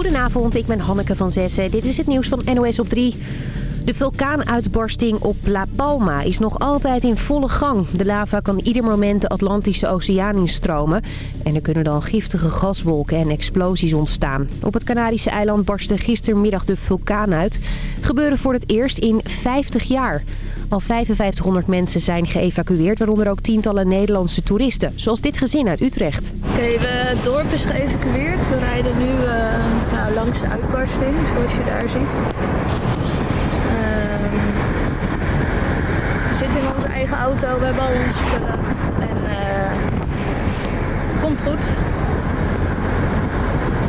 Goedenavond, ik ben Hanneke van Zessen. Dit is het nieuws van NOS op 3. De vulkaanuitbarsting op La Palma is nog altijd in volle gang. De lava kan ieder moment de Atlantische Oceaan instromen. En er kunnen dan giftige gaswolken en explosies ontstaan. Op het Canarische eiland barstte gistermiddag de vulkaan uit. Gebeurde voor het eerst in 50 jaar. Al 5500 mensen zijn geëvacueerd, waaronder ook tientallen Nederlandse toeristen. Zoals dit gezin uit Utrecht. Oké, het dorp is geëvacueerd. We rijden nu uh, nou, langs de uitbarsting, zoals je daar ziet. Uh, we zitten in onze eigen auto, we hebben al onze spullen. En uh, het komt goed.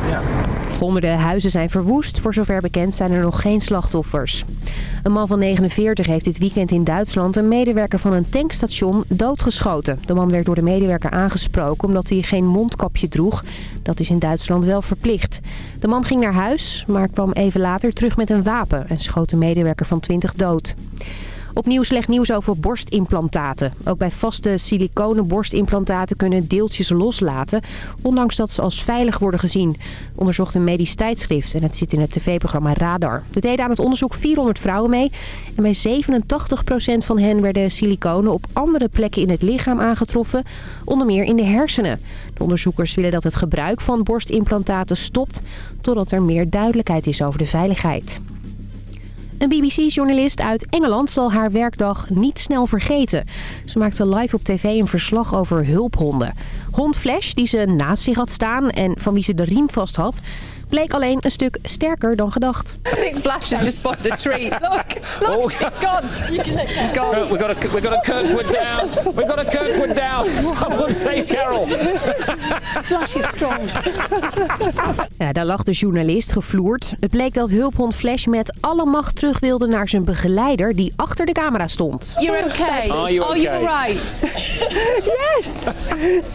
Ja. Honderden huizen zijn verwoest. Voor zover bekend zijn er nog geen slachtoffers. Een man van 49 heeft dit weekend in Duitsland een medewerker van een tankstation doodgeschoten. De man werd door de medewerker aangesproken omdat hij geen mondkapje droeg. Dat is in Duitsland wel verplicht. De man ging naar huis, maar kwam even later terug met een wapen en schoot de medewerker van 20 dood. Opnieuw slecht nieuws over borstimplantaten. Ook bij vaste siliconen borstimplantaten kunnen deeltjes loslaten... ondanks dat ze als veilig worden gezien. Onderzocht een medisch tijdschrift en het zit in het tv-programma Radar. Er deden aan het onderzoek 400 vrouwen mee... en bij 87% van hen werden siliconen op andere plekken in het lichaam aangetroffen... onder meer in de hersenen. De onderzoekers willen dat het gebruik van borstimplantaten stopt... totdat er meer duidelijkheid is over de veiligheid. Een BBC-journalist uit Engeland zal haar werkdag niet snel vergeten. Ze maakte live op tv een verslag over hulphonden. Hond Flash, die ze naast zich had staan en van wie ze de riem vast had bleek alleen een stuk sterker dan gedacht. I think Flash has just spotted a tree. Look, look, oh. she's gone. She's gone. We got a, we got a Kirkwood down. We got a Kirkwood down. Someone save Carol. Flash is strong. Ja, daar lag de journalist gevloerd. Het bleek dat hulphond Flash met alle macht terug wilde naar zijn begeleider die achter de camera stond. You're okay. Are you okay? Are you right? yes.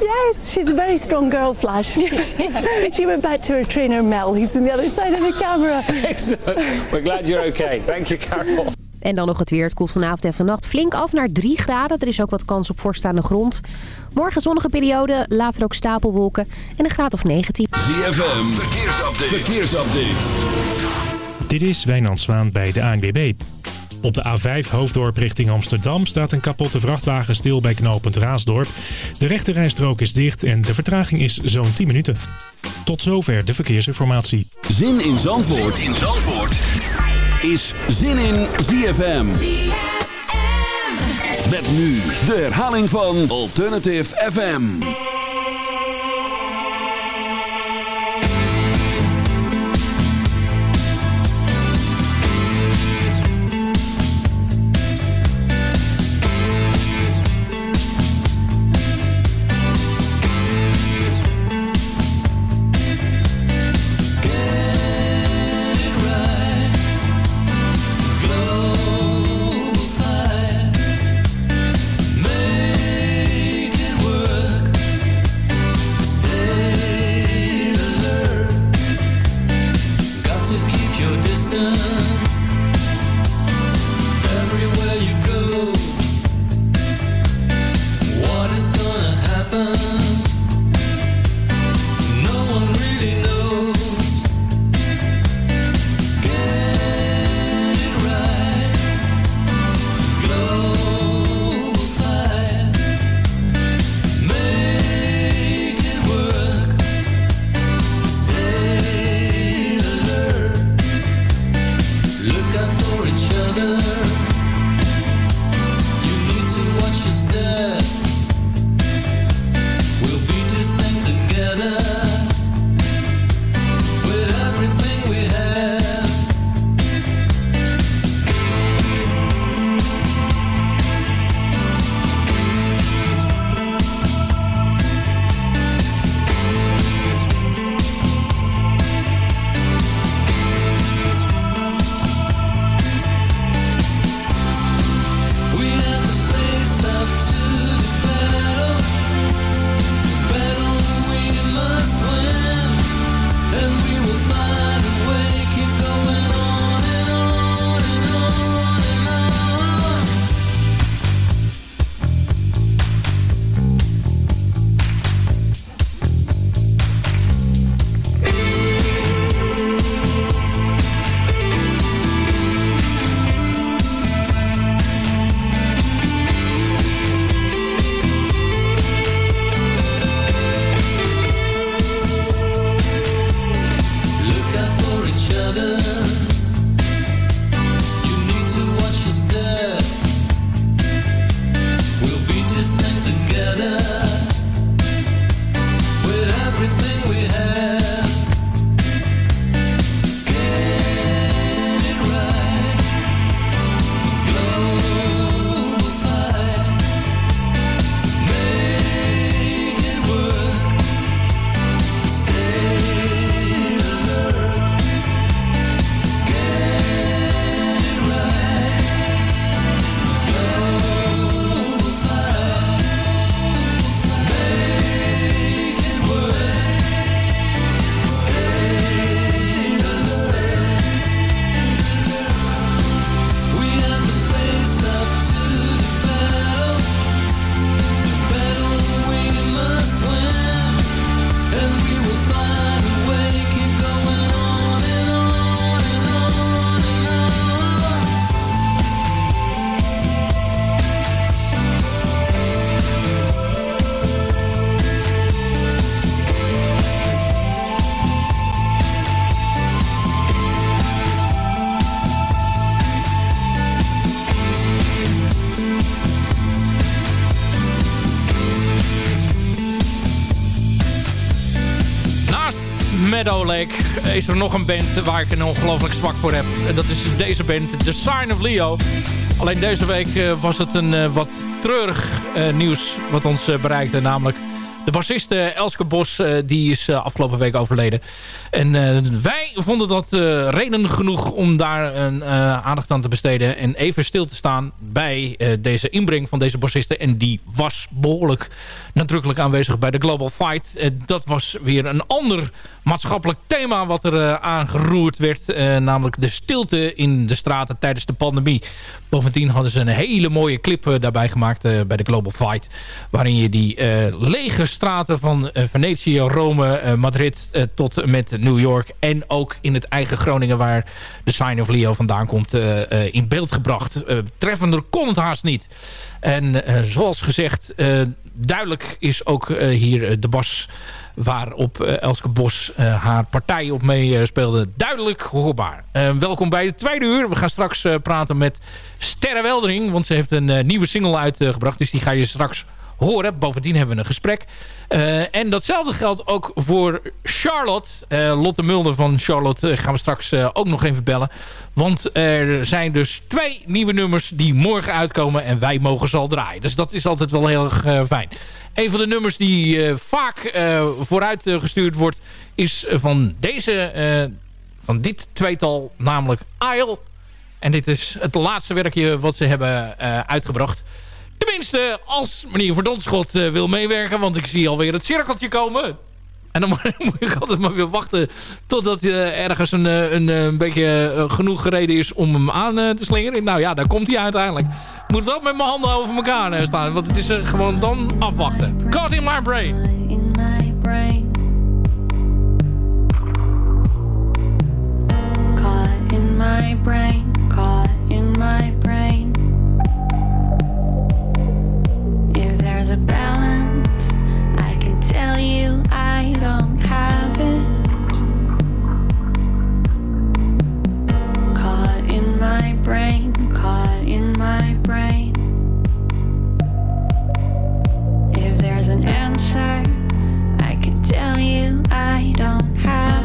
Yes, she's a very strong girl, Flash. she went back to her trainer Mel. He's on the other side of the camera. Excellent. We're glad you're okay. Thank you, Carol. En dan nog het weer. Het koelt vanavond en vannacht flink af naar 3 graden. Er is ook wat kans op voorstaande grond. Morgen zonnige periode, later ook stapelwolken en een graad of 19. ZFM, verkeersupdate. verkeersupdate. Dit is Wijnand Zwaan bij de ANWB. Op de A5 Hoofddorp richting Amsterdam staat een kapotte vrachtwagen stil bij knooppunt Raasdorp. De rechterrijstrook is dicht en de vertraging is zo'n 10 minuten. Tot zover de verkeersinformatie. Zin in Zandvoort, zin in Zandvoort. is Zin in ZFM. ZFM. Met nu de herhaling van Alternative FM. Is er nog een band waar ik een ongelooflijk zwak voor heb. En dat is deze band, The Sign of Leo. Alleen deze week was het een wat treurig nieuws wat ons bereikte. Namelijk de bassist Elske Bos die is afgelopen week overleden. En wij vonden dat reden genoeg om daar een, aandacht aan te besteden. En even stil te staan bij deze inbreng van deze bassisten. En die was behoorlijk nadrukkelijk aanwezig bij de Global Fight. Uh, dat was weer een ander maatschappelijk thema wat er uh, aangeroerd werd. Uh, namelijk de stilte in de straten tijdens de pandemie. Bovendien hadden ze een hele mooie clip daarbij gemaakt bij de Global Fight. Waarin je die lege straten van Venetië, Rome, Madrid tot met New York. En ook in het eigen Groningen waar de Sign of Leo vandaan komt in beeld gebracht. treffender kon het haast niet. En zoals gezegd, duidelijk is ook eh, hier eh, de bas waarop uh, Elske Bos haar partij op meespeelde. duidelijk hoorbaar. welkom bij het tweede uur. We gaan straks praten met Sterre Weldering. Want ze heeft een nieuwe single uitgebracht. Dus die ga je straks horen. Bovendien hebben we een gesprek. Uh, en datzelfde geldt ook voor Charlotte. Uh, Lotte Mulder van Charlotte uh, gaan we straks ook nog even bellen. Want er zijn dus twee nieuwe nummers die morgen uitkomen. En wij mogen ze al draaien. Dus dat is altijd wel heel erg fijn. Een van de nummers die vaak vooruit gestuurd wordt... is van deze... van dit tweetal, namelijk Isle. En dit is het laatste werkje wat ze hebben uitgebracht... Tenminste, als meneer Verdonschot uh, wil meewerken. Want ik zie alweer het cirkeltje komen. En dan moet ik altijd maar weer wachten totdat uh, ergens een, eh, een, een beetje genoeg gereden is om hem aan te slingeren. Nou ja, daar komt hij uiteindelijk. Moet wel met mijn handen over elkaar staan. Want het is gewoon dan afwachten. God in my brain. In my brain. Caught in my brain. Caught in my brain. brain, caught in my brain. If there's an answer, I can tell you I don't have.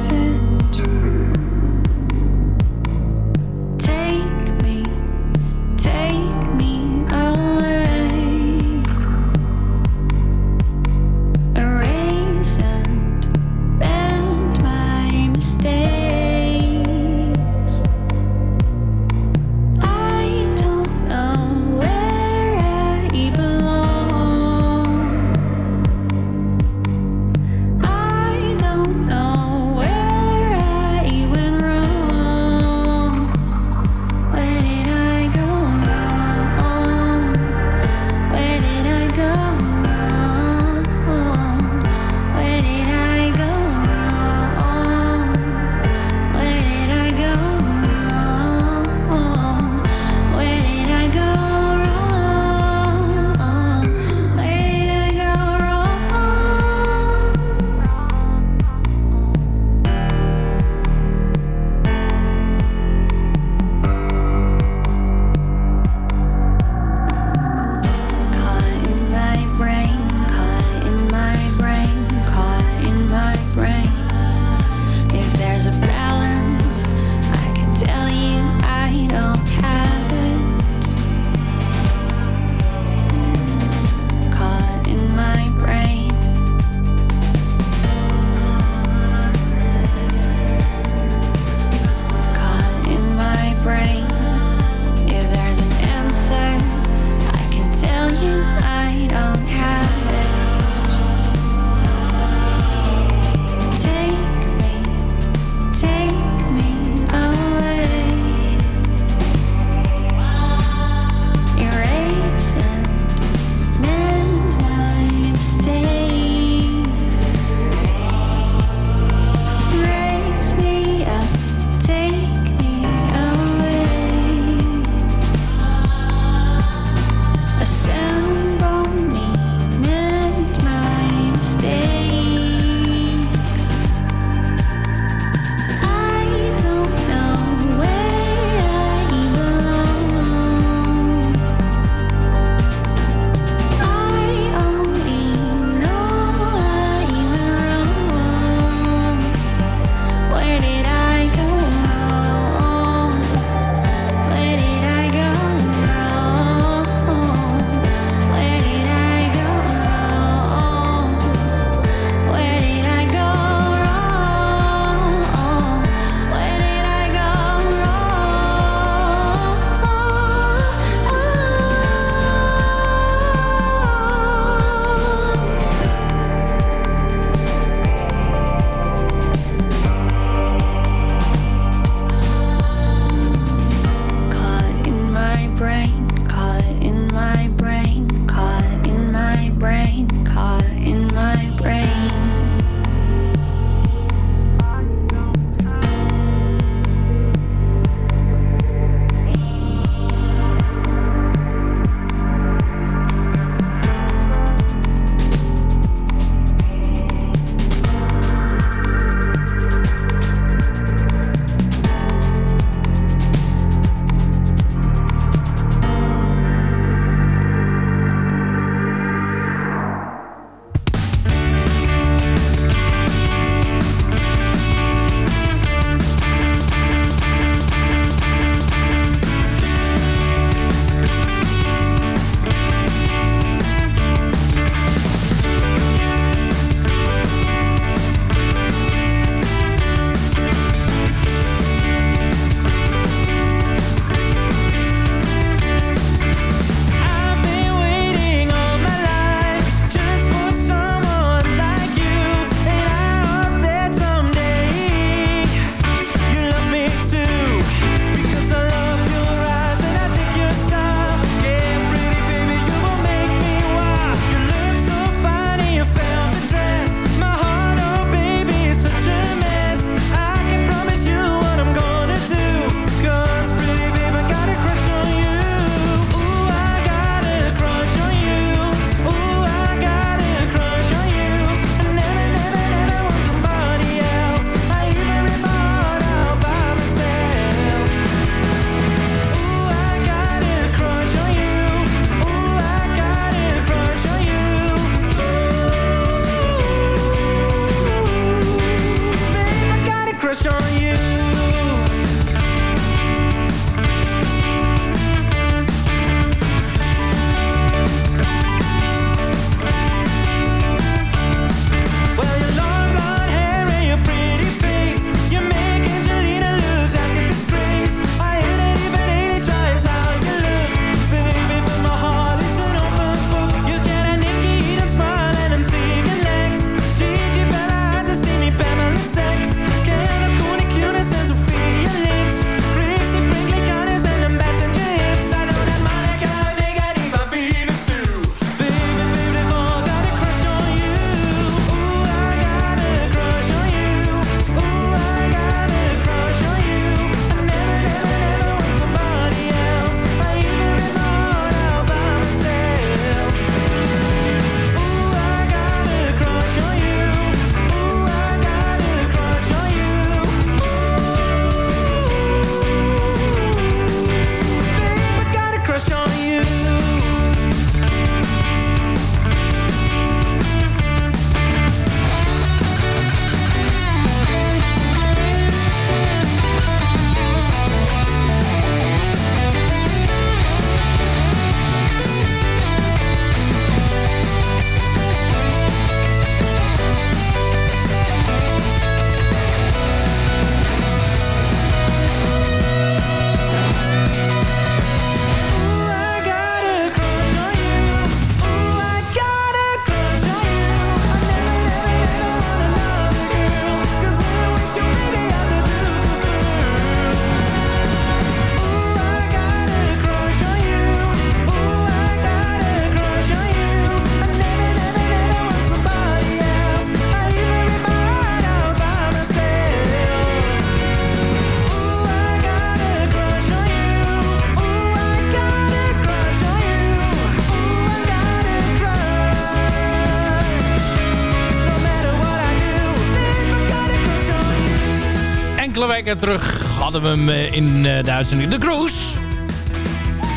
Terug hadden we hem in de uitzending. De Cruise.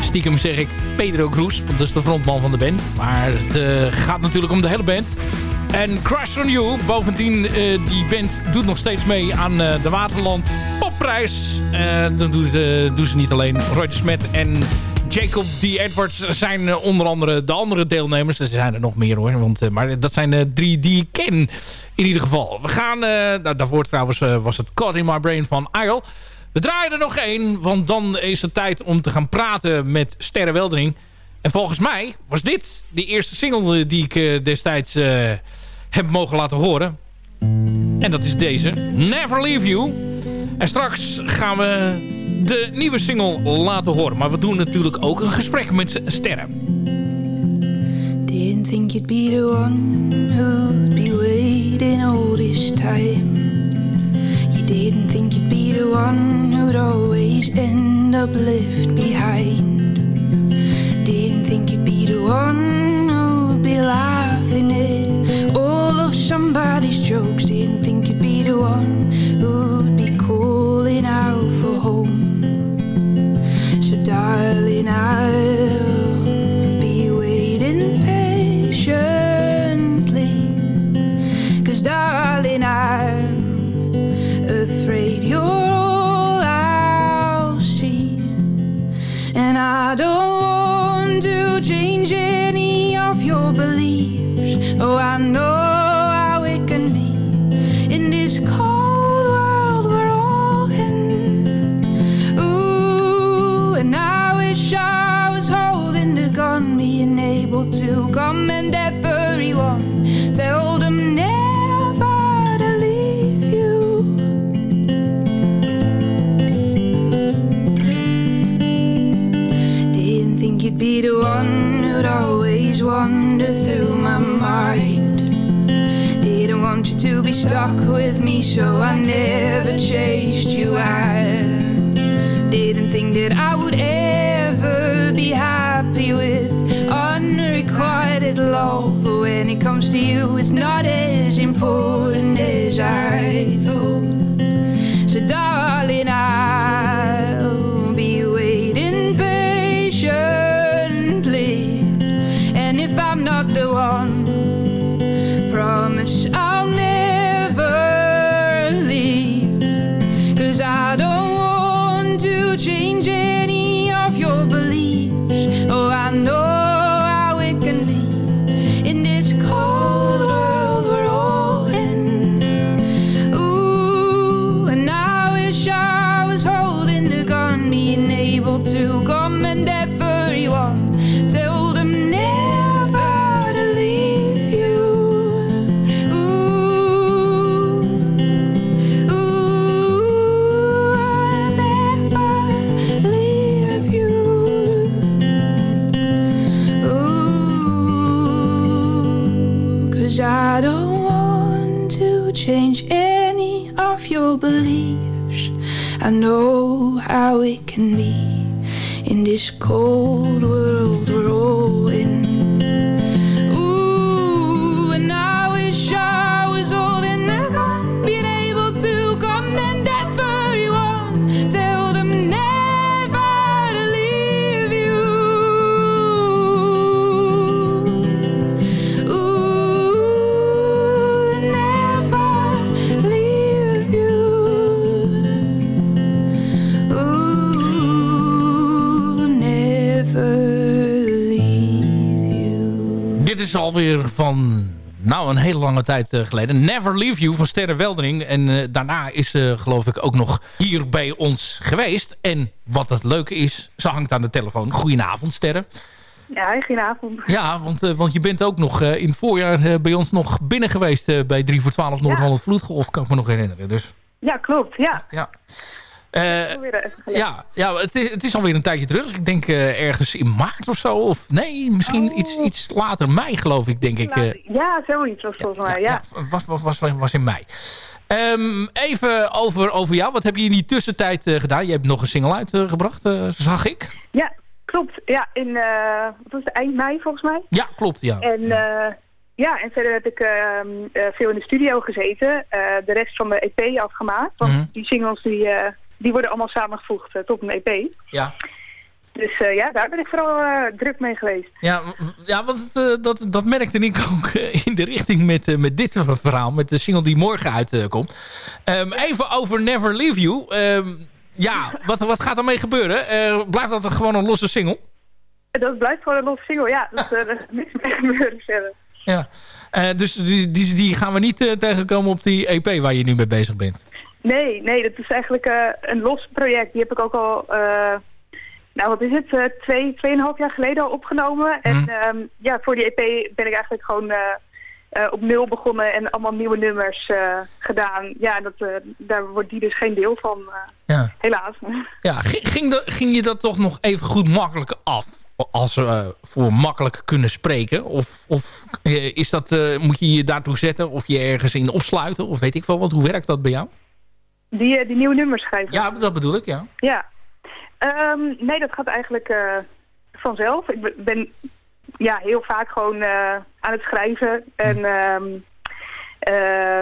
Stiekem zeg ik Pedro Cruz, want dat is de frontman van de band. Maar het gaat natuurlijk om de hele band. En Crush on You, bovendien, die band doet nog steeds mee aan de Waterland Popprijs. dat doen ze, doen ze niet alleen. Roy de Smet en Jacob D. Edwards zijn eh, onder andere de andere deelnemers. Er zijn er nog meer hoor. Want, eh, maar dat zijn de drie die ik ken in ieder geval. We gaan, nou, daarvoor trouwens was het Caught in My Brain van Isle. We draaien er nog één, want dan is het tijd om te gaan praten met Sterre Weldering. En volgens mij was dit de eerste single die ik destijds heb mogen laten horen. En dat is deze, Never Leave You. En straks gaan we de nieuwe single laten horen. Maar we doen natuurlijk ook een gesprek met sterren. Didn't think you'd be the one who'd be waiting all this time. You didn't think you'd be the one who'd always end up left behind. Didn't think you'd be the one who'd be laughing at all of somebody's jokes. Didn't think you'd be the one who'd be calling out for darling, stuck with me, so I never chased you. I didn't think that I would alweer van nou, een hele lange tijd uh, geleden. Never Leave You van Sterre Weldering. En uh, daarna is ze uh, geloof ik ook nog hier bij ons geweest. En wat het leuke is, ze hangt aan de telefoon. Goedenavond Sterre. Ja, goedenavond. Ja, want, want je bent ook nog in het voorjaar bij ons nog binnen geweest... bij 3 voor 12 Noord-Holland ja. Vloedgolf, kan ik me nog herinneren. Dus. Ja, klopt. Ja. ja. Uh, ja, ja het, is, het is alweer een tijdje terug. Ik denk uh, ergens in maart of zo. Of nee, misschien oh. iets, iets later. Mei geloof ik, denk ik. Uh, ja, zoiets was volgens mij, ja. ja was, was, was, was in mei. Um, even over, over jou. Wat heb je in die tussentijd gedaan? Je hebt nog een single uitgebracht, zag ik. Ja, klopt. Ja, in wat was het, eind mei volgens mij. Ja, klopt. Ja. En ja, en verder heb ik ehm, eh, veel in de studio gezeten. Eh, de rest van de EP afgemaakt. Want Mhm. die singles die, eh, die worden allemaal samengevoegd eh, tot een EP. Ja. Dus eh, ja, daar ben ik vooral eh, druk mee geweest. Ja, ja want dat, dat merkte ik ook in de richting met, met dit verhaal. Met de single die morgen uitkomt. Ehm, even over Never Leave You. Ehm, ja, wat, wat gaat ermee gebeuren? Blijft dat gewoon een losse single? Dat blijft gewoon een losse single, ja. Dat, er is niks mee gebeuren verder. Ja. Dus die, die, die gaan we niet tegenkomen op die EP waar je nu mee bezig bent. Nee, nee, dat is eigenlijk eh, een los project. Die heb ik ook al, eh, nou wat is het, eh, twee, tweeënhalf jaar geleden al opgenomen. En Mhm. ehm, ja, voor die EP ben ik eigenlijk gewoon op nul begonnen en allemaal nieuwe nummers gedaan. Ja, en dat, daar wordt die dus geen deel van, Ja. helaas. Ja, ging, ging, je dat toch nog even goed makkelijk af? Als we voor makkelijk kunnen spreken? Of, of is dat, moet je je daartoe zetten? Of je ergens in opsluiten? Of weet ik wel wat? Hoe werkt dat bij jou? Die, eh, die nieuwe nummers schrijven. Ja, dat bedoel ik, ja. Ja. Ehm, nee, dat gaat eigenlijk eh, vanzelf. Ik ben- ja, heel vaak gewoon eh, aan het schrijven. En eh,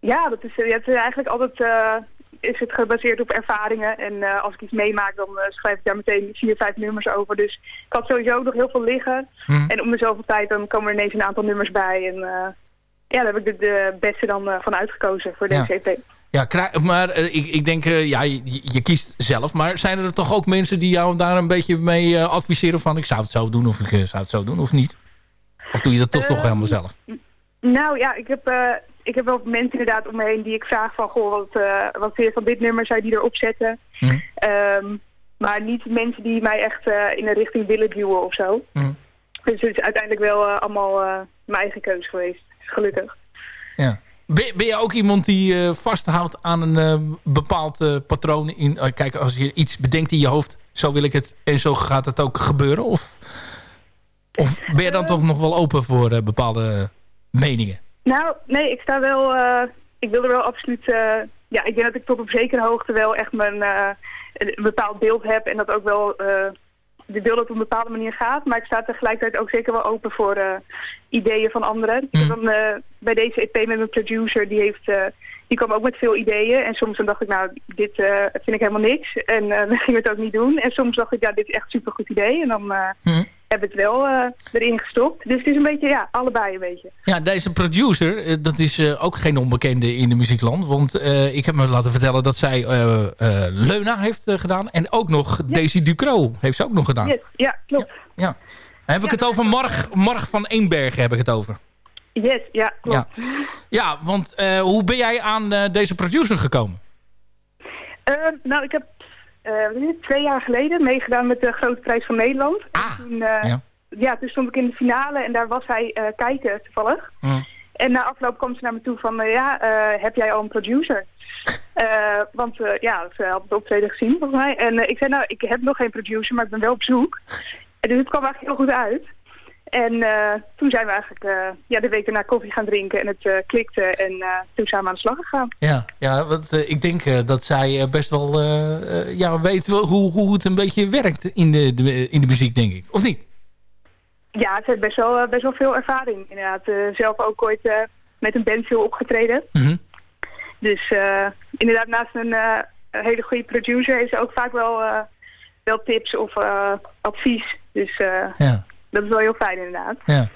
ja, dat is, het is eigenlijk altijd is het gebaseerd op ervaringen. En als ik iets meemaak, dan schrijf ik daar meteen vier, vijf nummers over. Dus ik had sowieso nog heel veel liggen. Hm. En om de zoveel tijd dan komen er ineens een aantal nummers bij. En ja, daar heb ik de, de beste dan van uitgekozen voor Ja. deze EP. Ja, maar eh, ik, ik denk, eh, ja, je, je kiest zelf. Maar zijn er toch ook mensen die jou daar een beetje mee eh, adviseren van... ik zou het zo doen of ik zou het zo doen of niet? Of doe je dat toch toch helemaal zelf? Nou ja, ik heb, eh, ik heb wel mensen inderdaad om me heen die ik vraag van... Goh, wat, eh, wat vind je van dit nummer? Zou je die erop zetten? Hm. Ehm, maar niet mensen die mij echt in een richting willen duwen of zo. Hm. Dus het is uiteindelijk wel allemaal mijn eigen keuze geweest. Gelukkig. Ja. Ben, ben je ook iemand die eh, vasthoudt aan een eh, bepaald eh, patroon? In, kijk, als je iets bedenkt in je hoofd, zo wil ik het en zo gaat het ook gebeuren? Of, of ben je dan toch nog wel open voor bepaalde meningen? Nou, nee, ik sta wel... ik wil er wel absoluut... ja, ik denk dat ik tot op zekere hoogte wel echt mijn, een een bepaald beeld heb. En dat ook wel... de beeld dat op een bepaalde manier gaat. Maar ik sta tegelijkertijd ook zeker wel open voor eh, ideeën van anderen. Ik heb dan eh, bij deze EP met mijn producer, die heeft... eh, die kwam ook met veel ideeën. En soms dan dacht ik, nou, dit eh, vind ik helemaal niks. En dan gingen we het ook niet doen. En soms dacht ik, ja, dit is echt een supergoed idee. En dan Hm. Heb ik het wel eh, erin gestopt. Dus het is een beetje, ja, allebei een beetje. Ja, deze producer, eh, dat is eh, ook geen onbekende in de muziekland. Want ik heb me laten vertellen dat zij Leuna heeft gedaan. En ook nog Daisy Ducro heeft ze ook nog gedaan. Yes, ja, klopt. Ja. Heb ik het over Marg, Marg van Eenbergen heb ik het over. Yes, ja, klopt. Ja, ja want hoe ben jij aan deze producer gekomen? Ehm, nou, ik heb eh, twee jaar geleden meegedaan met de Grote Prijs van Nederland. Ah, En toen, eh, ja. ja. toen stond ik in de finale en daar was hij eh, kijken toevallig. En na afloop kwam ze naar me toe van, ja, heb jij al een producer? Want ja, ze had het optreden gezien volgens mij. En ik zei, nou, ik heb nog geen producer, maar ik ben wel op zoek. En dus het kwam eigenlijk heel goed uit. En eh, toen zijn we eigenlijk eh, ja, de week daarna koffie gaan drinken en het eh, klikte. En toen zijn we aan de slag gegaan. Ja, ja want ik denk dat zij best wel ja, weet wel hoe, hoe het een beetje werkt in de, de, in de muziek, denk ik. Of niet? Ja, ze heeft best wel, best wel veel ervaring. Inderdaad, zelf ook ooit met een band veel opgetreden. Mhm. Dus inderdaad, naast een, hele goede producer heeft ze ook vaak wel, wel tips of advies. Dus Ja. Dat is wel heel fijn inderdaad. Ja.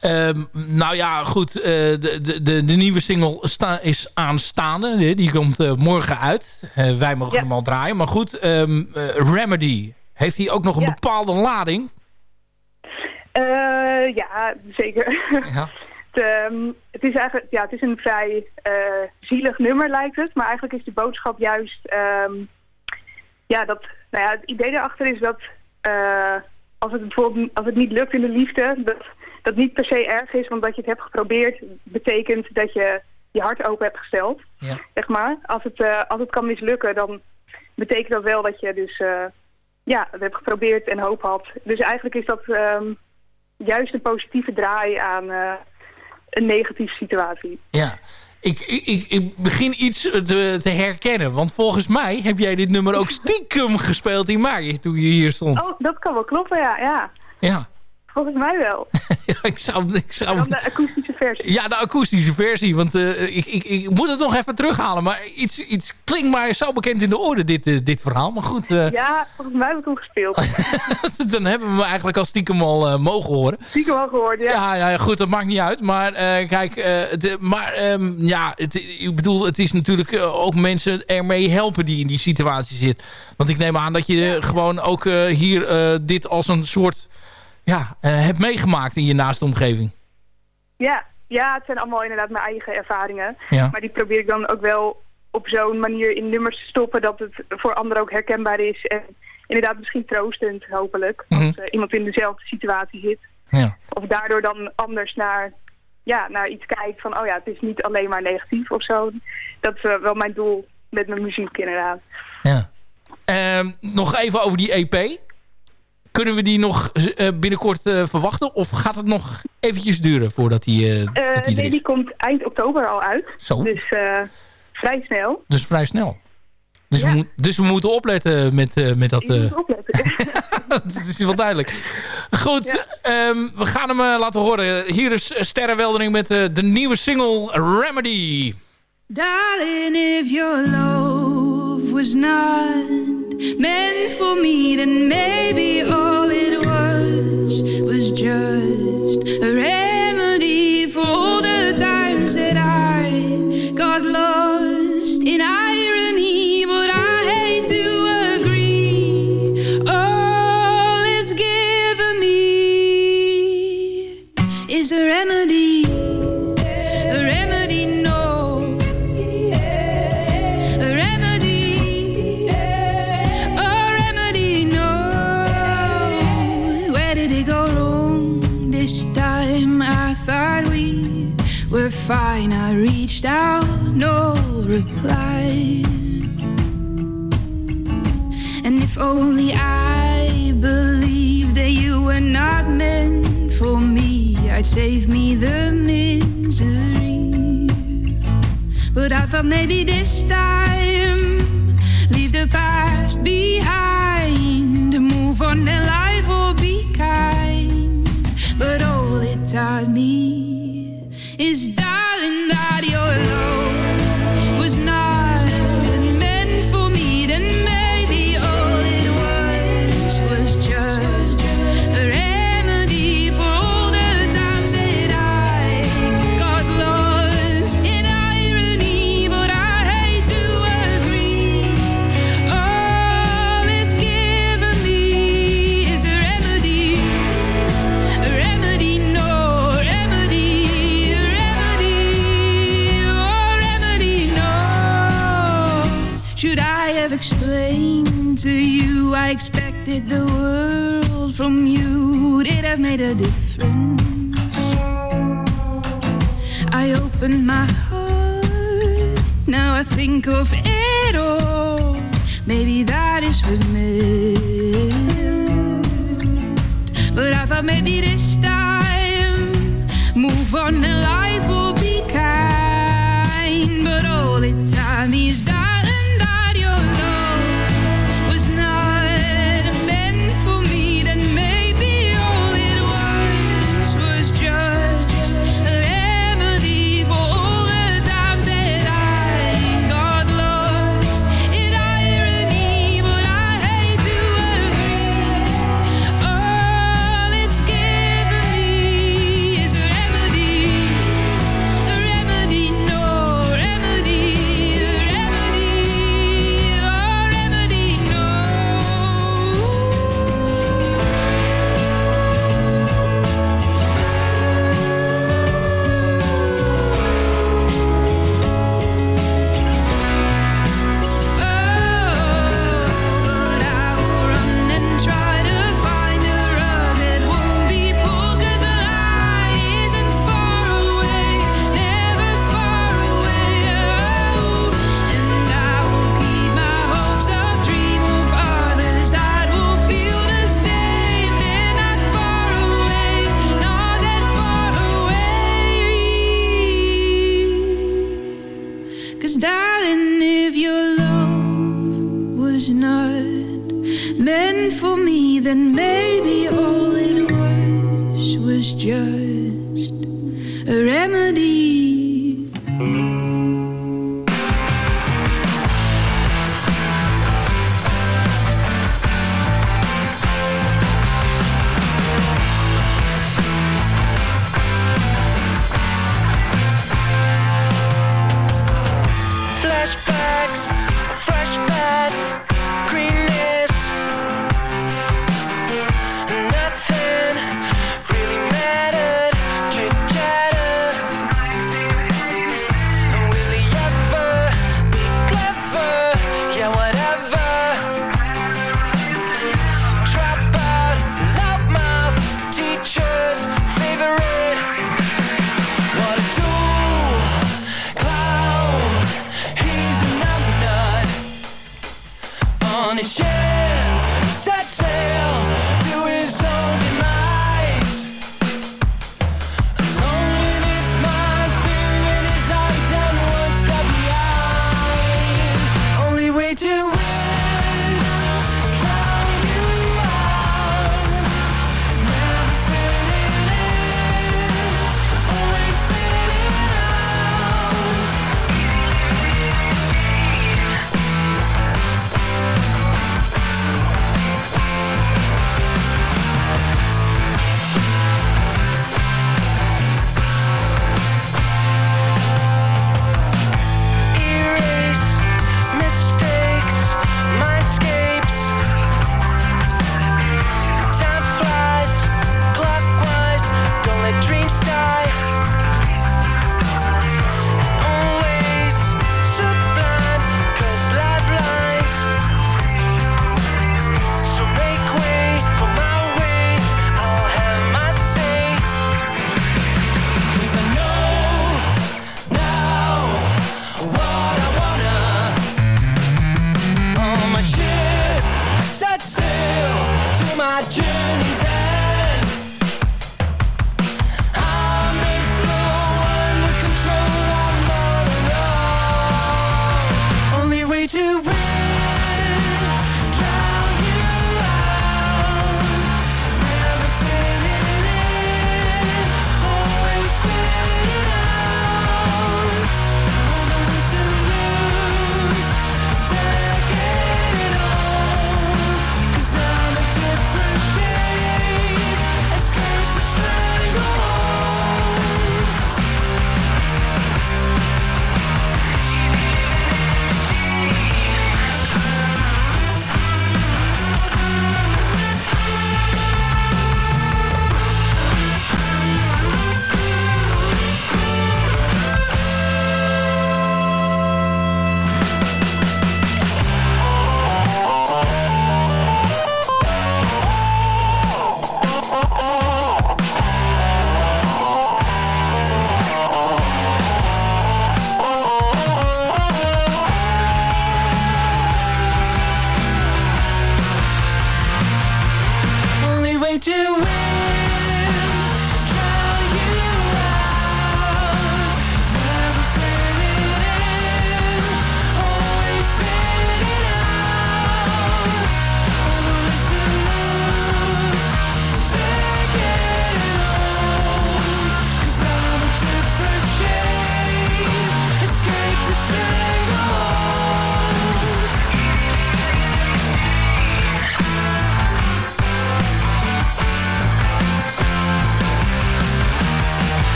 Ehm, nou ja, goed. eh, de, de, de, nieuwe single sta, is aanstaande. Die komt eh, morgen uit. Eh, wij mogen Ja. hem al draaien. Maar goed, ehm, eh, Remedy. Heeft hij ook nog een Ja. bepaalde lading? Ja, zeker. Ja. het, ehm, het is eigenlijk ja, het is een vrij zielig nummer lijkt het. Maar eigenlijk is de boodschap juist... ja, dat, nou ja, het idee erachter is dat... als het bijvoorbeeld als het niet lukt in de liefde... dat dat niet per se erg is, want dat je het hebt geprobeerd... betekent dat je je hart open hebt gesteld. Ja. Zeg maar. Als het, eh, als het kan mislukken, dan betekent dat wel dat je dus... eh, ja, het hebt geprobeerd en hoop had. Dus eigenlijk is dat ehm, juist een positieve draai aan eh, een negatieve situatie. Ja. Ik, ik, ik, begin iets te, te herkennen. Want volgens mij heb jij dit nummer ook stiekem gespeeld in maart. Toen je hier stond. Oh, dat kan wel kloppen, ja. Ja, Ja. Volgens mij wel. ja, ik zou... Ik zou... Dan de akoestische versie. Ja, de akoestische versie. Want uh, ik, ik, ik moet het nog even terughalen. Maar iets, iets klinkt mij zo bekend in de orde, dit, uh, dit verhaal. Maar goed. Uh, ja, volgens mij heb ik hem gespeeld. dan hebben we hem eigenlijk al stiekem al mogen horen. Stiekem al gehoord, ja. Ja, ja goed, dat maakt niet uit. Maar kijk, de, maar um, ja, het, ik bedoel, het is natuurlijk ook mensen ermee helpen die in die situatie zitten. Want ik neem aan dat je ja. gewoon ook hier dit als een soort ja, uh, hebt meegemaakt in je naaste omgeving. Ja, ja, het zijn allemaal inderdaad mijn eigen ervaringen. Ja. Maar die probeer ik dan ook wel op zo'n manier in nummers te stoppen... dat het voor anderen ook herkenbaar is. En inderdaad misschien troostend, hopelijk. Mm -hmm. Als uh, iemand in dezelfde situatie zit. Ja. Of daardoor dan anders naar, ja, naar iets kijkt van... oh ja, het is niet alleen maar negatief of zo. Dat is uh, wel mijn doel met mijn muziek inderdaad. Ja. nog even over die EP. Kunnen we die nog uh, binnenkort uh, verwachten? Of gaat het nog eventjes duren voordat die, uh, dat die Nee, die komt eind oktober al uit. Zo. Dus vrij snel. Dus vrij snel. Dus, ja. we, dus we moeten opletten met, met dat... Uh... opletten. dat is wel duidelijk. Goed, ja. um, we gaan hem laten horen. Hier is Sterrenweldering met de nieuwe single Remedy. Darling, if your love was not meant for me, then maybe all it was was just a remedy for all the times that I got lost in irony. But I hate to agree. All it's given me is a remedy. Fine. I reached out, no reply. And if only I believed that you were not meant for me, I'd save me the misery. But I thought maybe this time, made a difference? I opened my heart. Now I think of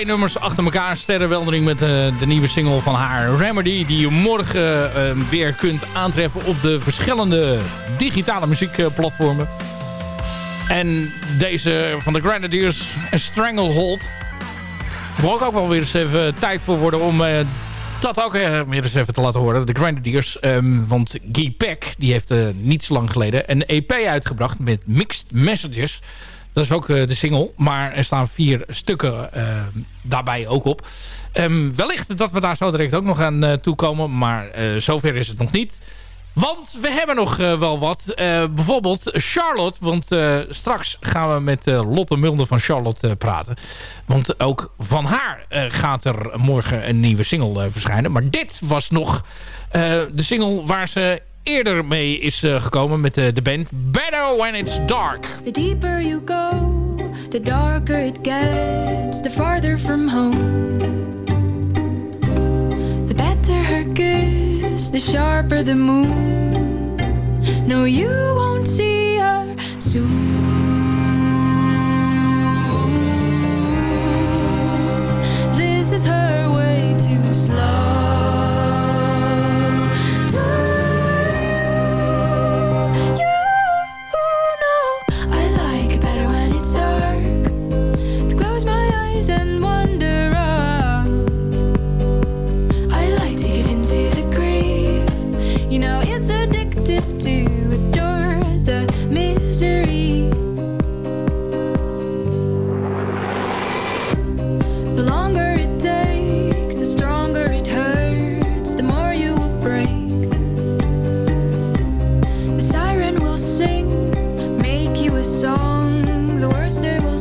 twee nummers achter elkaar. Sterrenweldering met de, de nieuwe single van haar Remedy. Die je morgen eh, weer kunt aantreffen op de verschillende digitale muziekplatformen. En deze van de Grenadiers, Stranglehold. Ik moet ook wel weer eens even tijd voor worden om eh, dat ook weer eens even te laten horen. De Grenadiers, ehm, want Guy Peck die heeft niet zo lang geleden een EP uitgebracht met Mixed Messages... Dat is ook eh, de single. Maar er staan vier stukken eh, daarbij ook op. Ehm, wellicht dat we daar zo direct ook nog aan eh, toe toekomen. Maar zover is het nog niet. Want we hebben nog wel wat. Bijvoorbeeld Charlotte. Want straks gaan we met Lotte Mulder van Charlotte praten. Want ook van haar gaat er morgen een nieuwe single verschijnen. Maar dit was nog de single waar ze eerder mee is gekomen met de band. Better When It's Dark. The deeper you go, the darker it gets. The farther from home. The better her kiss, the sharper the moon. No, you won't see her soon. This is her There will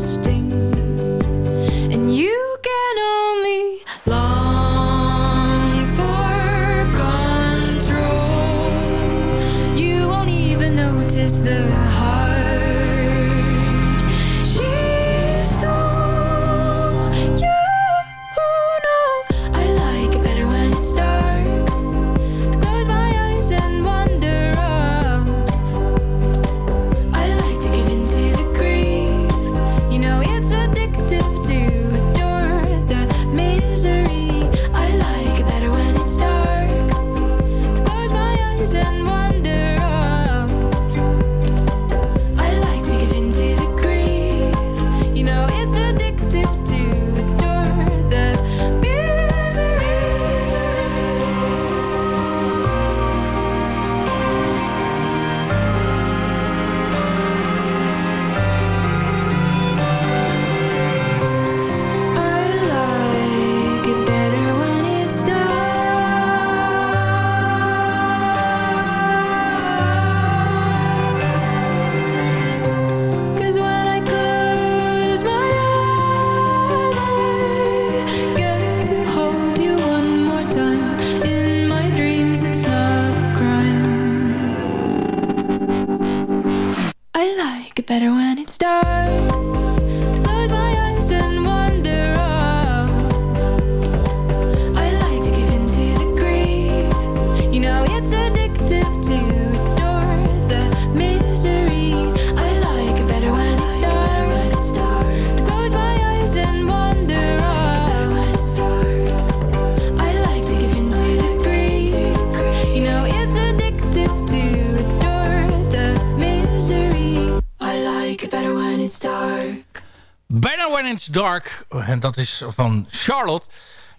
Dark. En dat is van Charlotte.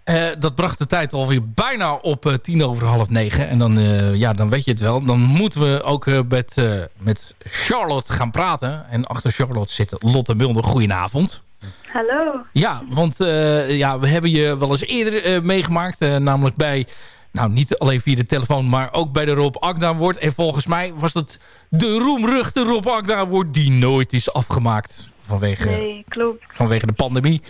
Uh, dat bracht de tijd alweer bijna op uh, tien over half negen. En dan, uh, ja, dan weet je het wel. Dan moeten we ook met, met Charlotte gaan praten. En achter Charlotte zit Lotte Mulder. Goedenavond. Hallo. Ja, want ja, we hebben je wel eens eerder meegemaakt. namelijk bij, nou niet alleen via de telefoon, maar ook bij de Rob Agda wordt. En volgens mij was dat de roemruchte Rob Agda wordt die nooit is afgemaakt vanwege, nee, klopt. vanwege de pandemie.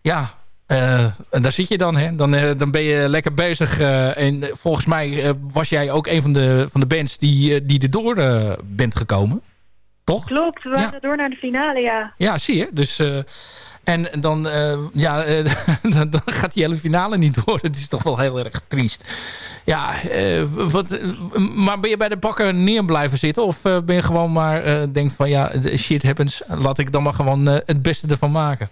Ja, uh, en daar zit je dan. Hè? Dan, uh, dan ben je lekker bezig. Uh, en volgens mij was jij ook een van de, van de bands die, die erdoor bent gekomen. Toch? Klopt, we waren ja. door naar de finale, ja. Ja, zie je. Dus, en dan, ja, dan, dan, gaat die hele finale niet door. Het is toch wel heel erg triest. Ja, wat, maar ben je bij de bakken neer blijven zitten? Of ben je gewoon maar denkt van ja, shit happens. Laat ik dan maar gewoon het beste ervan maken?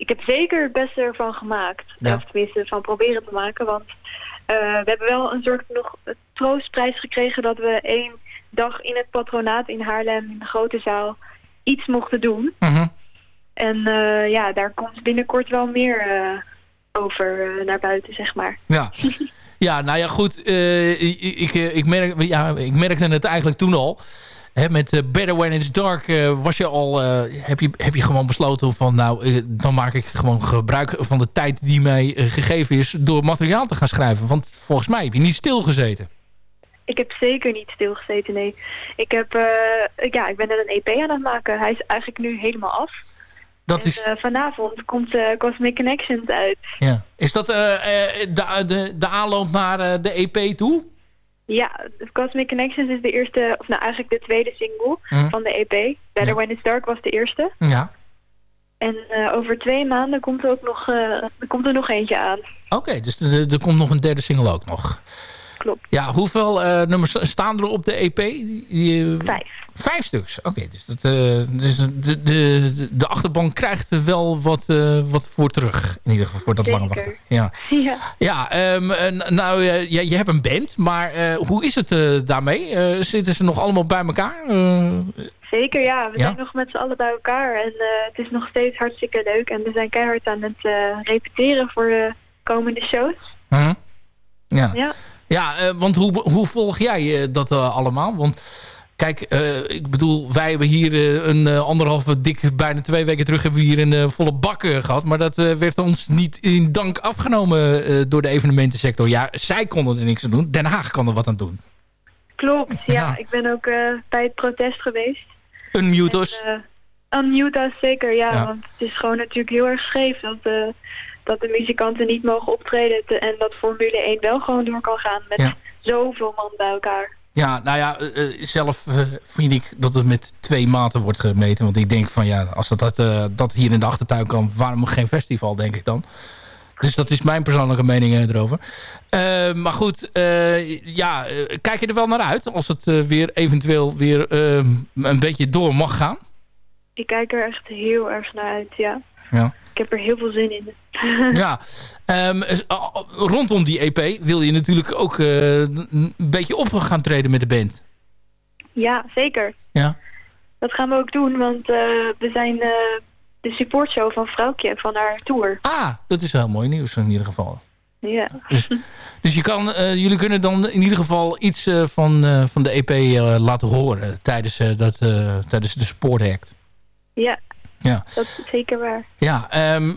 ik heb zeker het beste ervan gemaakt. Of tenminste van proberen te maken. Want we hebben wel een soort nog troostprijs gekregen dat we één dag in het patronaat in Haarlem in de grote zaal iets mochten doen. Uh En uh, ja, daar komt binnenkort wel meer uh, over naar buiten, zeg maar. Ja. Ja, nou ja, goed. ik, ik, merk, ja, ik merkte het eigenlijk toen al met Better When It's Dark uh, was je al, uh, heb, je, heb je gewoon besloten van nou, dan maak ik gewoon gebruik van de tijd die mij gegeven is door materiaal te gaan schrijven. Want volgens mij heb je niet stilgezeten. Ik heb zeker niet stilgezeten, nee. Ik, heb, eh, ja, ik ben net een EP aan het maken. Hij is eigenlijk nu helemaal af. Dat En, is, eh, vanavond komt eh, Cosmic Connections uit. ja. is dat eh, de, de, de aanloop naar de EP toe? Ja, Cosmic Connections is de eerste, of nou eigenlijk de tweede single Hm. van de EP. Better When It's Dark was de eerste. Ja. En over twee maanden komt er ook nog, er komt er nog eentje aan. Oké, dus er komt nog een derde single ook nog. Klopt. Ja, hoeveel eh, nummers staan er op de EP? Die, eh, Vijf. Vijf stuks, oké. dus dat, eh, dus de, de, de, de achterban krijgt er wel wat, wat voor terug. In ieder geval voor dat lange wachten. Ja, Ja. ja ehm, eh, nou, je, je hebt een band, maar hoe is het daarmee? Zitten ze nog allemaal bij elkaar? Zeker, ja. We Ja? zijn nog met z'n allen bij elkaar. En het is nog steeds hartstikke leuk. En we zijn keihard aan het repeteren voor de komende shows. huh? Ja, Ja. Ja eh, want hoe, hoe volg jij eh, dat eh, allemaal? Want kijk, ik bedoel, wij hebben hier een anderhalve, dik, bijna twee weken terug... hebben we hier een volle bak eh, gehad. Maar dat werd ons niet in dank afgenomen door de evenementensector. Ja, zij konden er niks aan doen. Den Haag kan er wat aan doen. Klopt, ja. Ja. Ik ben ook bij het protest geweest. Unmute us. En, eh, Unmute us, zeker, ja, Ja. Want het is gewoon natuurlijk heel erg scheef dat, dat de muzikanten niet mogen optreden. te- en dat Formule 1 wel gewoon door kan gaan met Ja. zoveel man bij elkaar. Ja, nou ja, eh, eh, zelf eh, vind ik dat het met twee maten wordt gemeten. Want ik denk van ja, als dat, dat, dat hier in de achtertuin kan, waarom geen festival, denk ik dan. Dus dat is mijn persoonlijke mening erover. Maar goed, ja, kijk je er wel naar uit als het weer eventueel weer een beetje door mag gaan? Ik kijk er echt heel erg naar uit, ja. Ja. Ik heb er heel veel zin in. ja. Ehm, eh, rondom die EP wil je natuurlijk ook eh, een beetje op gaan treden met de band. Ja, zeker. Ja. Dat gaan we ook doen, want eh, we zijn eh, de supportshow van Vrouwtje van haar tour. Ah, dat is heel mooi nieuws in ieder geval. Ja. Dus, dus je kan, jullie kunnen dan in ieder geval iets van, van de EP laten horen tijdens, dat, tijdens de support act. Ja, Ja, dat is zeker waar. ja ehm,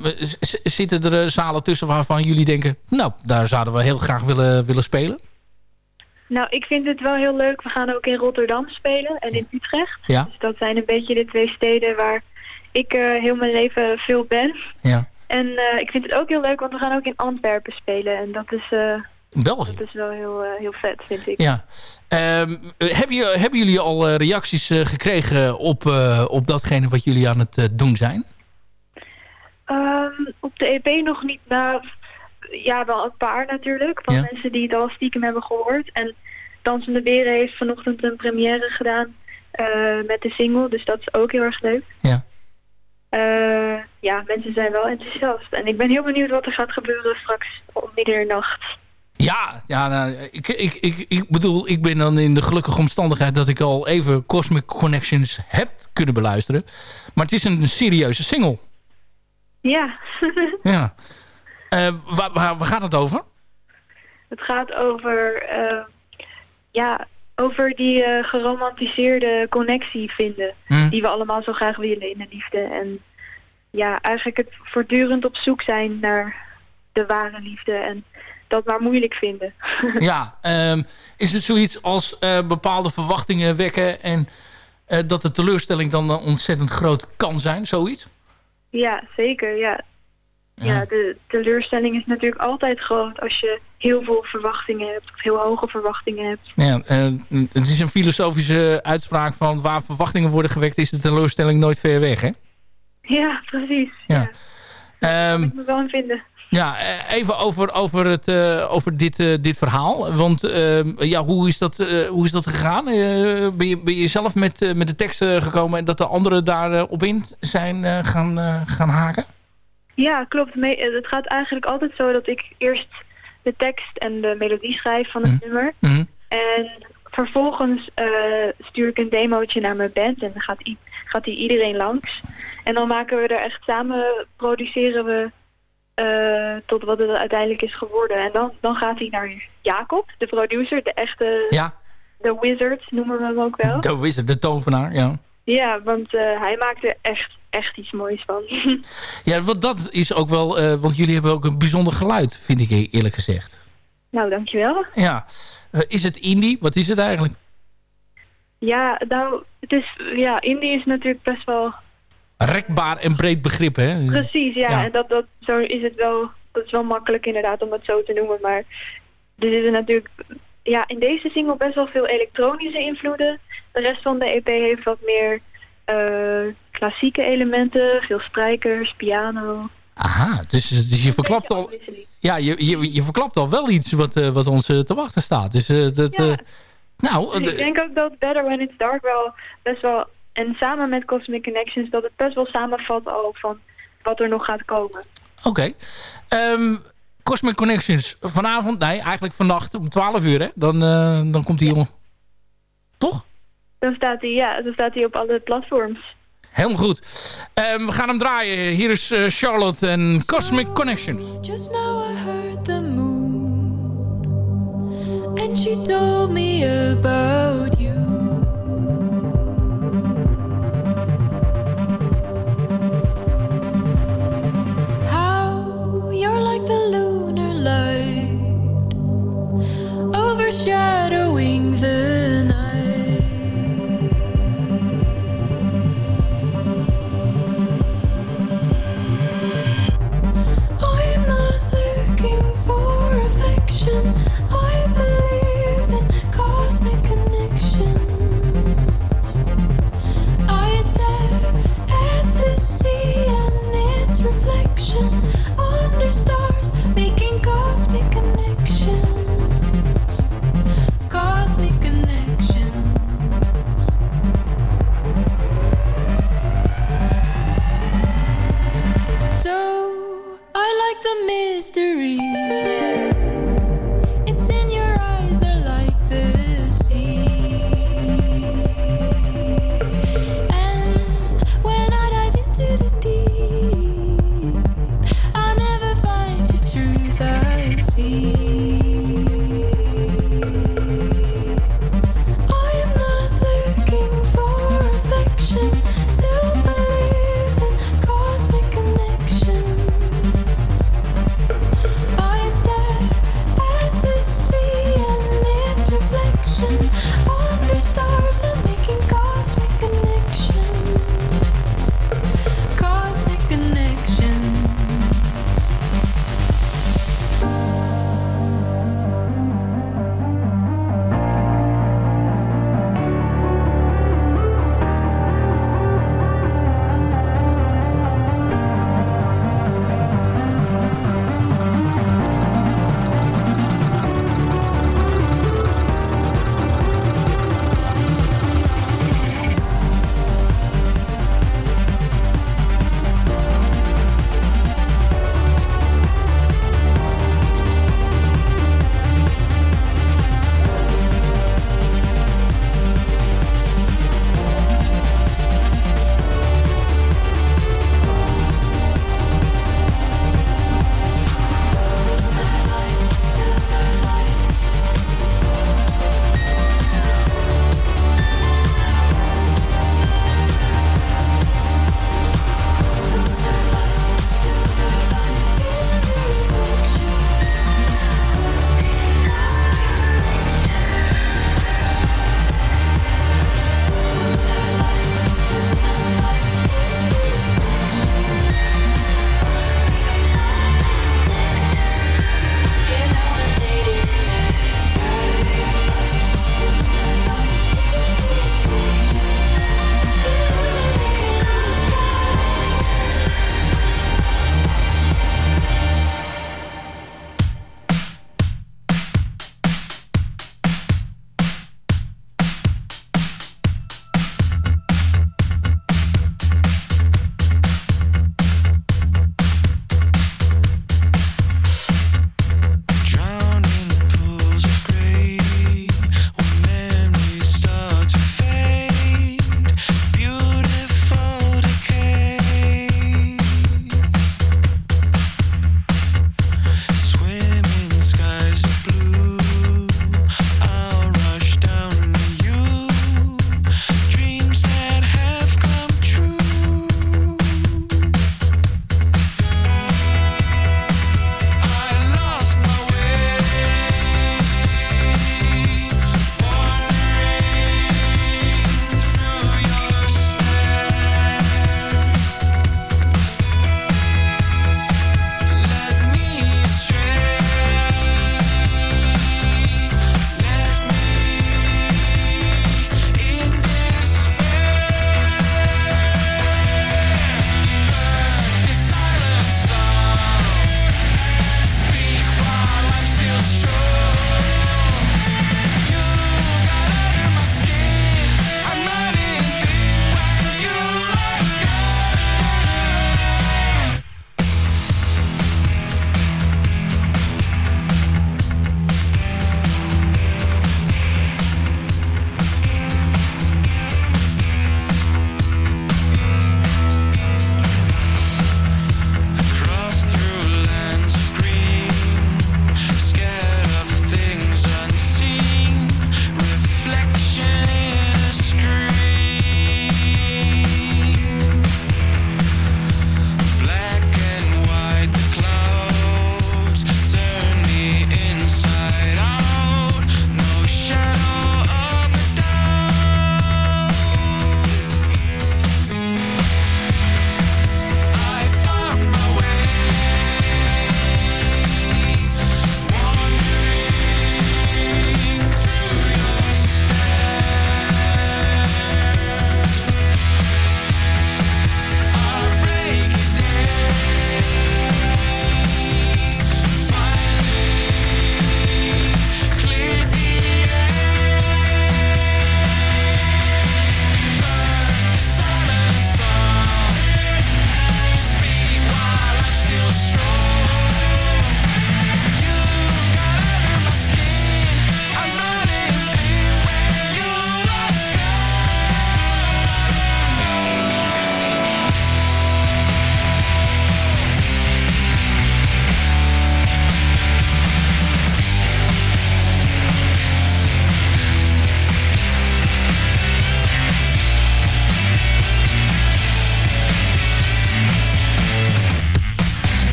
zitten er eh, zalen tussen waarvan jullie denken... nou, daar zouden we heel graag willen, willen spelen? Nou, ik vind het wel heel leuk. We gaan ook in Rotterdam spelen en in Utrecht. Ja, Dus dat zijn een beetje de twee steden waar ik eh, heel mijn leven veel ben. ja. En eh, ik vind het ook heel leuk, want we gaan ook in Antwerpen spelen. En dat is, België. dat is wel heel, eh, heel vet, vind ik. Ja. Ehm, hebben, je, hebben jullie al eh, reacties eh, gekregen op, op datgene wat jullie aan het doen zijn? Ehm, op de EP nog niet. Nou, ja, wel een paar natuurlijk. Van Ja. mensen die het al stiekem hebben gehoord. En Dansende Beren heeft vanochtend een première gedaan met de single. Dus dat is ook heel erg leuk. Ja. Ja, mensen zijn wel enthousiast. En ik ben heel benieuwd wat er gaat gebeuren straks om middernacht. Ja, ja nou, ik, ik, ik, ik bedoel, ik ben dan in de gelukkige omstandigheid dat ik al even Cosmic Connections heb kunnen beluisteren. Maar het is een serieuze single. Ja, Ja. Eh, waar, waar, waar gaat het over? het gaat over, eh, ja, over die eh, geromantiseerde connectie vinden. Hm. Die we allemaal zo graag willen in de liefde. En ja, eigenlijk het voortdurend op zoek zijn naar de ware liefde. En dat maar moeilijk vinden. Ja, ehm, is het zoiets als eh, bepaalde verwachtingen wekken en eh, dat de teleurstelling dan ontzettend groot kan zijn, zoiets? ja, zeker, ja. Ja. Ja, de teleurstelling is natuurlijk altijd groot als je heel veel verwachtingen hebt. Of heel hoge verwachtingen hebt. Ja, eh, het is een filosofische uitspraak van waar verwachtingen worden gewekt is de teleurstelling nooit ver weg, hè? Ja, precies. Ja. Ehm, Ik me wel in vinden. Ja, eh, even over, over, het, eh, over dit, eh, dit verhaal. Want ja, hoe, is dat, hoe is dat gegaan? Ben, je, ben je zelf met, met de tekst gekomen en dat de anderen daarop op in zijn gaan, gaan haken? Ja, klopt. Me- het gaat eigenlijk altijd zo dat ik eerst de tekst en de melodie schrijf van het nummer. Mhm. En vervolgens eh, stuur ik een demootje naar mijn band en dan gaat, gaat die iedereen langs. En dan maken we er echt samen, produceren we eh, tot wat het uiteindelijk is geworden. En dan, dan gaat hij naar Jacob, de producer, de echte, Ja, de wizard noemen we hem ook wel. de wizard, de tovenaar, ja. Ja, want eh, hij maakt er echt, echt iets moois van. Ja, want dat is ook wel... eh, want jullie hebben ook een bijzonder geluid, vind ik eerlijk gezegd. Nou, dankjewel. Ja. Is het indie? Wat is het eigenlijk? Ja, nou, het is, ja, indie is natuurlijk best wel... Rekbaar en breed begrip, hè? Precies, ja. Ja. En dat, dat, zo is het wel, dat is wel makkelijk inderdaad om het zo te noemen. Maar er zitten natuurlijk, ja, in deze single best wel veel elektronische invloeden. De rest van de EP heeft wat meer eh, klassieke elementen, veel strijkers, piano. Aha, dus, dus je verklapt al... Ja, je, je, je verklapt al wel iets wat, eh, wat ons eh, te wachten staat. Dus dat... nou, Dus ik denk ook dat Better When It's Dark wel best wel... En samen met Cosmic Connections dat het best wel samenvat al van wat er nog gaat komen. Oké. Ehm, Cosmic Connections. Vanavond, nee, eigenlijk vannacht om 12 uur, hè? Dan, eh, dan komt die jongen. Dan staat hij, ja, dan staat hij op alle platforms. Helemaal goed. Ehm, we gaan hem draaien. Hier is eh, Charlotte en Cosmic Connections. Just now I heard the moon, and she told me about sure mystery.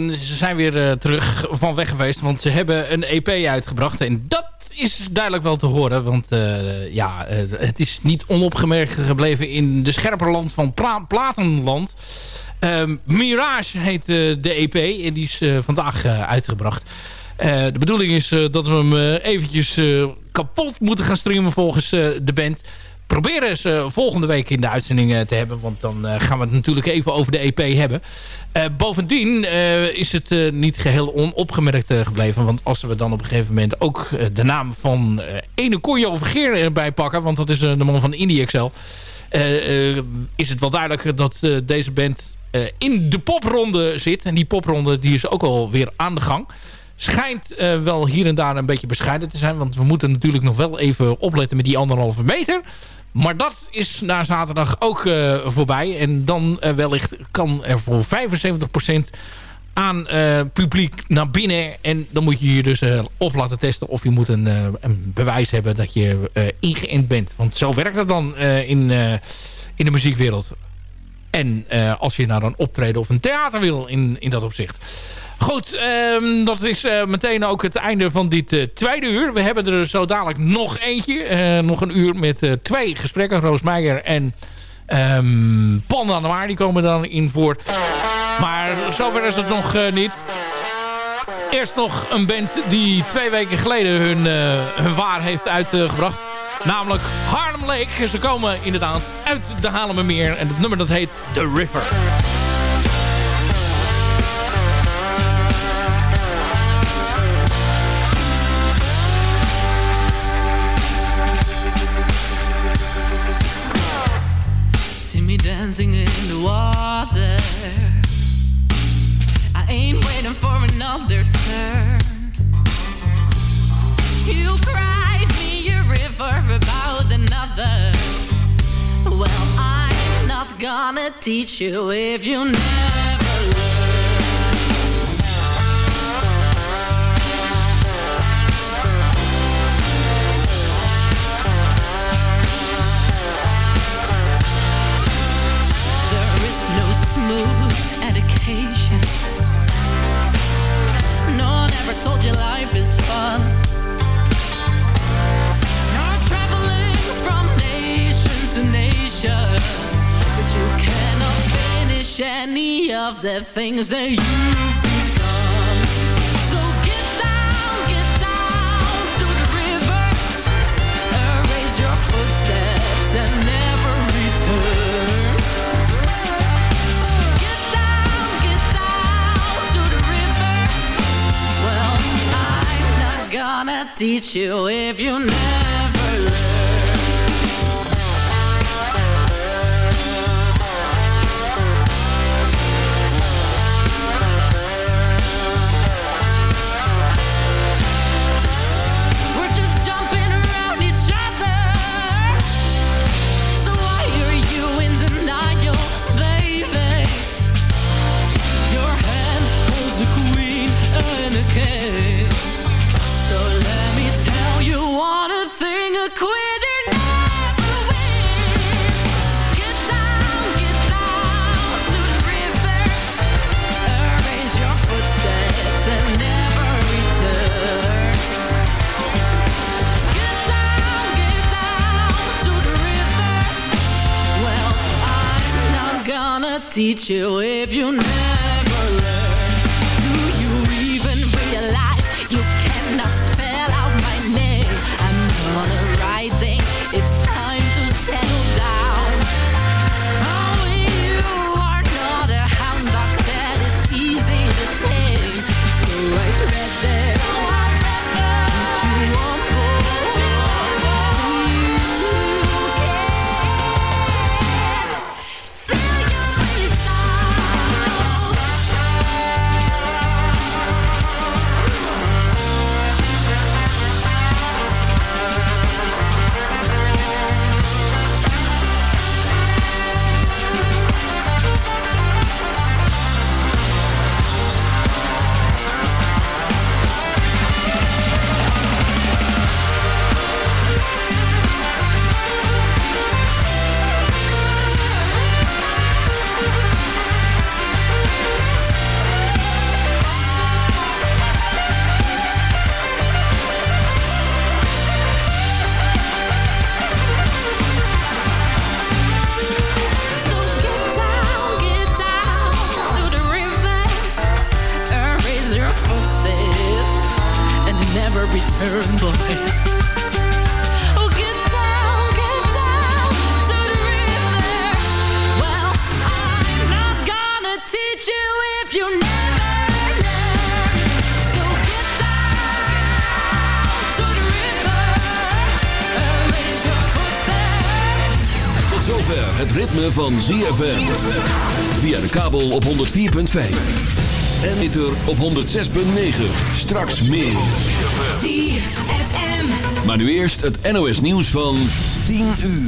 Ze zijn weer terug van weg geweest. Want ze hebben een EP uitgebracht. En dat is duidelijk wel te horen. Want ja, het is niet onopgemerkt gebleven in de scherpe land van Platenland. Um, Mirage heet de EP. En die is vandaag uitgebracht. de bedoeling is dat we hem eventjes kapot moeten gaan streamen volgens de band proberen ze volgende week in de uitzending te hebben. Want dan uh, gaan we het natuurlijk even over de EP hebben. Uh, bovendien is het niet geheel onopgemerkt gebleven. Want als we dan op een gegeven moment ook de naam van ene Conjo Vergeer erbij pakken. Want dat is de man van Indie XL. is het wel duidelijk dat deze band in de popronde zit. En die popronde die is ook alweer aan de gang schijnt wel hier en daar een beetje bescheiden te zijn. Want we moeten natuurlijk nog wel even opletten met die anderhalve meter. Maar dat is na zaterdag ook uh, voorbij. En dan uh, wellicht kan er voor 75% aan uh, publiek naar binnen. En dan moet je je dus of laten testen... of je moet een, een bewijs hebben dat je ingeënt bent. Want zo werkt het dan in, in de muziekwereld. En als je naar een optreden of een theater wil in, in dat opzicht... Goed, um, dat is uh, meteen ook het einde van dit uh, tweede uur. We hebben er zo dadelijk nog eentje. Uh, nog een uur met twee gesprekken. Roos Meijer en um, Panda de. Die komen dan in voor. Maar zover is het nog niet. Eerst nog een band die twee weken geleden hun, hun waar heeft uitgebracht. Namelijk Harlem Lake. Ze komen inderdaad uit de Haarlemmermeer. En het nummer dat heet The River. Dancing in the water. I ain't waiting for another turn. You cried me a river about another. Well, I'm not gonna teach you if you never. Of the things that you've become. So get down, get down to the river. Raise your footsteps and never return. Get down, get down to the river. Well, I'm not gonna teach you if you never teach you if you never En meter op 106.9. Straks meer. Maar nu eerst het NOS nieuws van 10 uur.